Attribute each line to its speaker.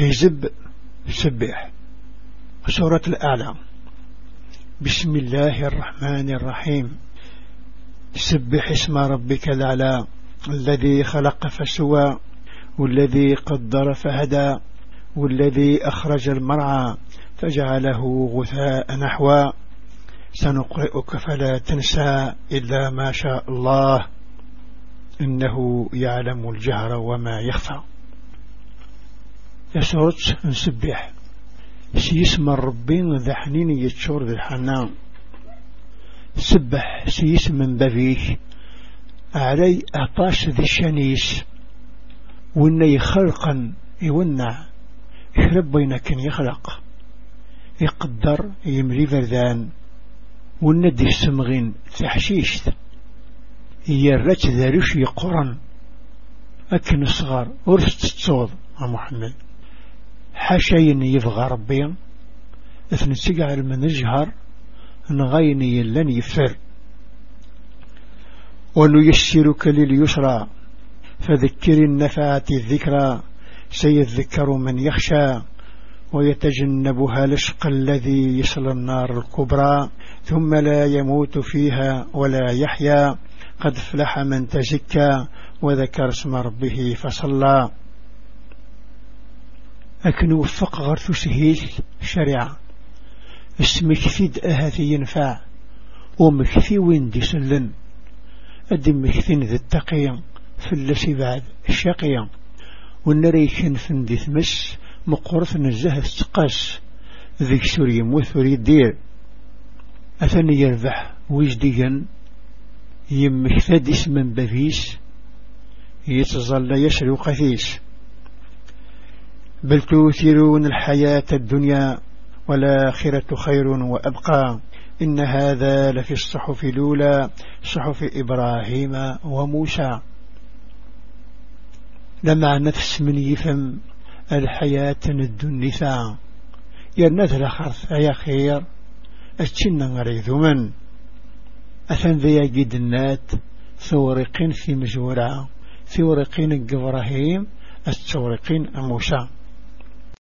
Speaker 1: حزب سبح سورة الأعلى. بسم الله الرحمن الرحيم. سبح اسم ربك الأعلى الذي خلق فسوى والذي قدر فهدى والذي أخرج المرعى فجعله غثاء نحوا سنقرئك فلا تنسى إلا ما شاء الله. إنه يعلم الجهر وما يخفى. يسرط نسبح سيسم الربين ذا حنين يتشور ذا الحنان سبح سيسم بابيك علي أعطاش ذي الشنيس وإن خلقا يونع. يخرب بينك يخلق. يقدر يمري فردان. والندي السمغين تحشيشت يرات ذاريش يقرن. أكن الصغار ورثت تصوض محمد حاشين يفغى ربي اثن سقع من الجهر نغيني لن يفر. ونيسرك لليسرى فذكر النفعة الذكرى سيذكر من يخشى ويتجنبها لشق الذي يصل النار الكبرى. ثم لا يموت فيها ولا يحيا قد فلح من تزكى وذكر اسم ربه فصلى. أكن وفق غرث سهيل شريعة اسمك في أهاتي ينفع ومكفي وين دي سلن أدم مكفين ذي التقية فلسي بعد الشقية والنريكن فندي ثمس مقرث نزه تقاس ذيك سوري موثوري دير. أثني يربح وجديا يمكفد اسما بفيس يتظل يسري قثيس بل توثرون الحياة الدنيا والآخرة خير وأبقى. إن هذا لفي الصحف الأولى صحف إبراهيم وموسى. لما نفس من يفهم الحياة الدنيا. يرنث لخرث أي خير أتشن غريذ من؟ أثن ذي جدنات ثورقين في مجورة ثورقين إبراهيم الثورقين موسى.